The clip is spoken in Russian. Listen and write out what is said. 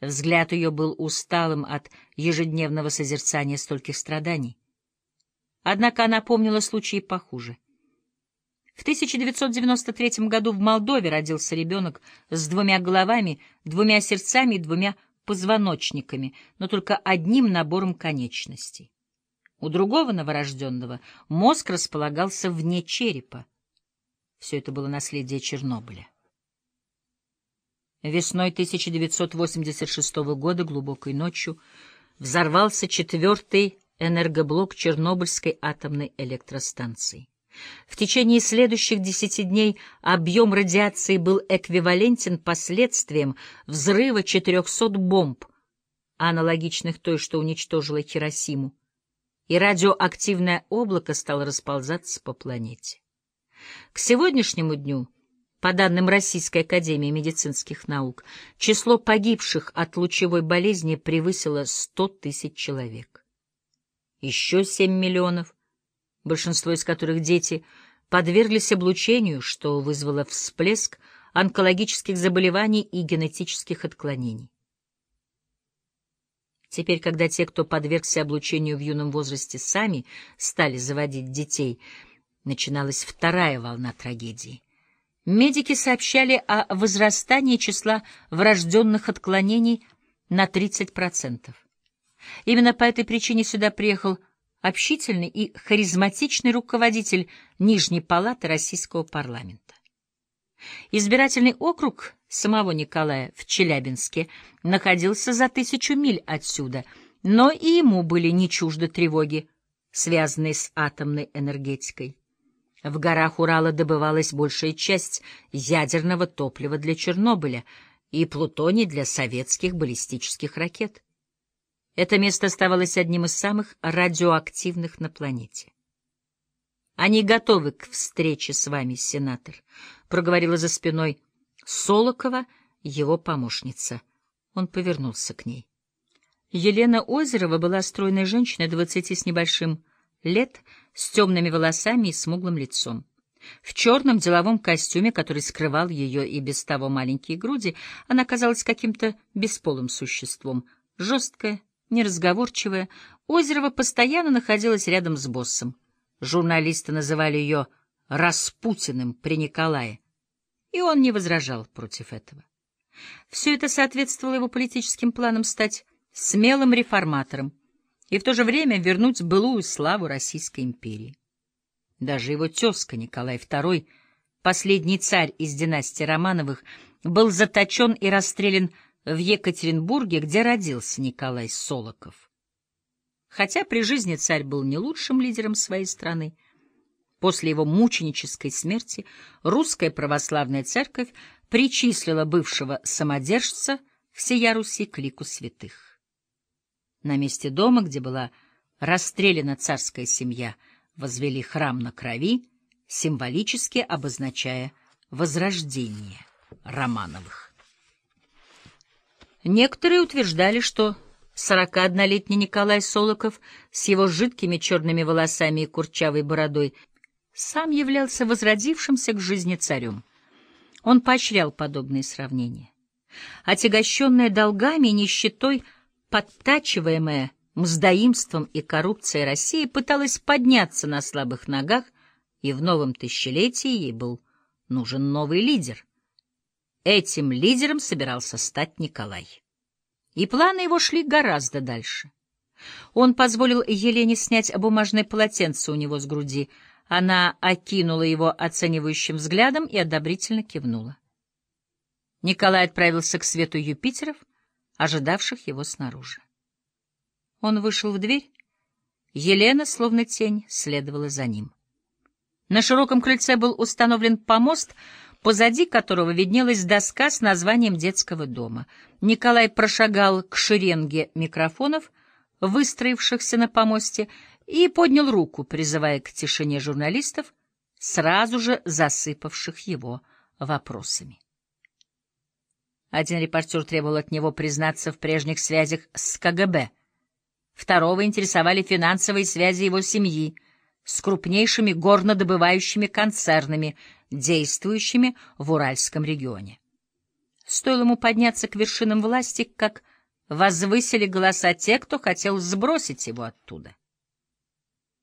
Взгляд ее был усталым от ежедневного созерцания стольких страданий. Однако она помнила случаи похуже. В 1993 году в Молдове родился ребенок с двумя головами, двумя сердцами и двумя позвоночниками, но только одним набором конечностей. У другого новорожденного мозг располагался вне черепа. Все это было наследие Чернобыля. Весной 1986 года, глубокой ночью, взорвался четвертый энергоблок Чернобыльской атомной электростанции. В течение следующих десяти дней объем радиации был эквивалентен последствиям взрыва 400 бомб, аналогичных той, что уничтожила Хиросиму, и радиоактивное облако стало расползаться по планете. К сегодняшнему дню, по данным Российской академии медицинских наук, число погибших от лучевой болезни превысило 100 тысяч человек. Еще 7 миллионов, большинство из которых дети, подверглись облучению, что вызвало всплеск онкологических заболеваний и генетических отклонений. Теперь, когда те, кто подвергся облучению в юном возрасте, сами стали заводить детей, начиналась вторая волна трагедии. Медики сообщали о возрастании числа врожденных отклонений на 30%. Именно по этой причине сюда приехал общительный и харизматичный руководитель Нижней палаты российского парламента. Избирательный округ самого Николая в Челябинске находился за тысячу миль отсюда, но и ему были не чужды тревоги, связанные с атомной энергетикой. В горах Урала добывалась большая часть ядерного топлива для Чернобыля и плутоний для советских баллистических ракет. Это место оставалось одним из самых радиоактивных на планете. «Они готовы к встрече с вами, сенатор», — проговорила за спиной Солокова его помощница. Он повернулся к ней. Елена Озерова была стройной женщиной двадцати с небольшим лет, с темными волосами и смуглым лицом. В черном деловом костюме, который скрывал ее и без того маленькие груди, она казалась каким-то бесполым существом, жесткая, неразговорчивая, Озерова постоянно находилась рядом с боссом. Журналисты называли ее «Распутиным» при Николае, и он не возражал против этого. Все это соответствовало его политическим планам стать смелым реформатором и в то же время вернуть былую славу Российской империи. Даже его тезка Николай II, последний царь из династии Романовых, был заточен и расстрелян в Екатеринбурге, где родился Николай Солоков. Хотя при жизни царь был не лучшим лидером своей страны, после его мученической смерти русская православная церковь причислила бывшего самодержца всея Руси к лику святых. На месте дома, где была расстреляна царская семья, возвели храм на крови, символически обозначая возрождение Романовых. Некоторые утверждали, что 41-летний Николай Солоков с его жидкими черными волосами и курчавой бородой сам являлся возродившимся к жизни царем. Он поощрял подобные сравнения. Отягощенная долгами и нищетой, подтачиваемая мздоимством и коррупцией России пыталась подняться на слабых ногах, и в новом тысячелетии ей был нужен новый лидер — Этим лидером собирался стать Николай. И планы его шли гораздо дальше. Он позволил Елене снять бумажное полотенце у него с груди. Она окинула его оценивающим взглядом и одобрительно кивнула. Николай отправился к свету Юпитеров, ожидавших его снаружи. Он вышел в дверь. Елена, словно тень, следовала за ним. На широком крыльце был установлен помост, позади которого виднелась доска с названием детского дома. Николай прошагал к шеренге микрофонов, выстроившихся на помосте, и поднял руку, призывая к тишине журналистов, сразу же засыпавших его вопросами. Один репортер требовал от него признаться в прежних связях с КГБ. Второго интересовали финансовые связи его семьи с крупнейшими горнодобывающими концернами, действующими в Уральском регионе. Стоило ему подняться к вершинам власти, как возвысили голоса те, кто хотел сбросить его оттуда.